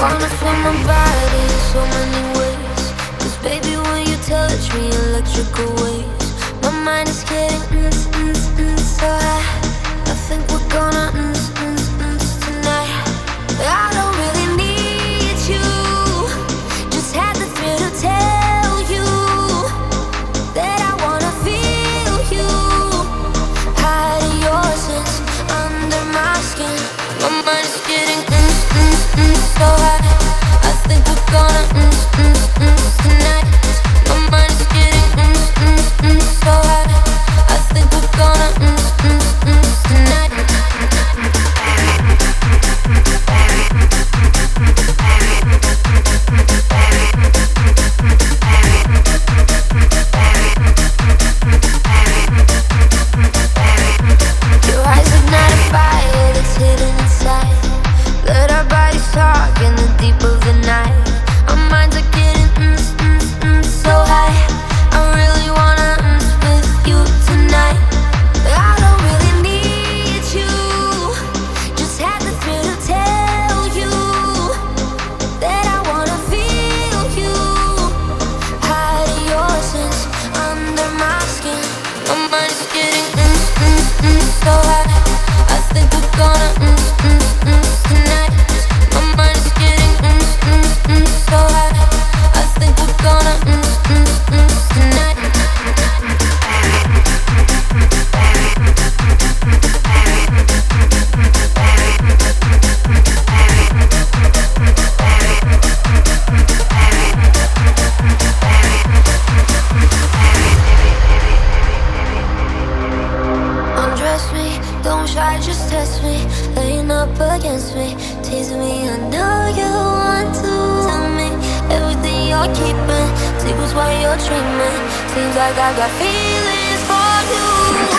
wanna feel my body in so many ways. Cause baby, when you touch me, electrical waves. My mind is getting. Mm, mm, mm. try, just test me. Laying up against me, teasing me. I know you want to tell me everything you're keeping. Secrets while you're dreaming. Seems like I got feelings for you.